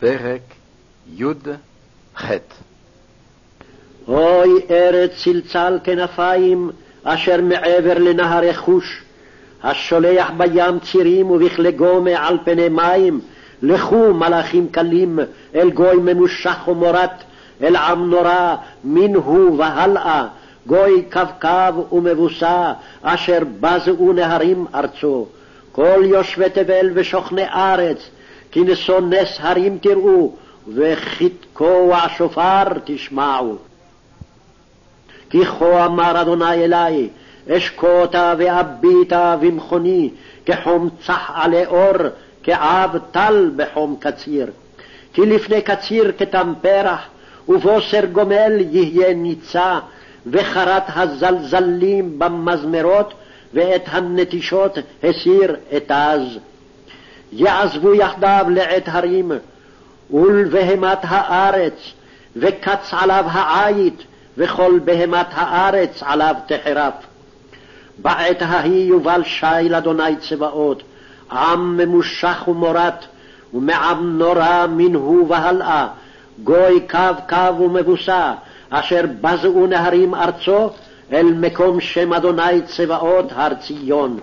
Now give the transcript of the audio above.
פרק י"ח אוי ארץ צלצל כנפיים, אשר מעבר לנהר חוש, השולח בים צירים ובכלי גומה על פני מים, לכו מלאכים קלים, אל גוי ממושך ומורת, אל עם נורא, מן הוא והלאה, גוי קבקב ומבוסה, אשר בזו נהרים ארצו. כל יושבי תבל ושוכני ארץ, כי נשוא נס הרים תראו, וכתקוע שופר תשמעו. כי כה אמר אדוני אלי, אשקוטה ואביטה במכוני, כחום צח עלי אור, כעב טל בחום קציר. כי לפני קציר כתם פרח, ובוסר גומל יהיה ניצה, וחרת הזלזלים במזמרות, ואת הנטישות הסיר אתז. יעזבו יחדיו לעת הרים, ולבהמת הארץ, וקץ עליו העית, וכל בהמת הארץ עליו תחרף. בעת ההיא יובל שי לאדוני צבאות, עם ממושך ומורת, ומעם נורא מנהו והלאה, גוי קו קו ומבוסה, אשר בזו נהרים ארצו, אל מקום שם אדוני צבאות הר ציון.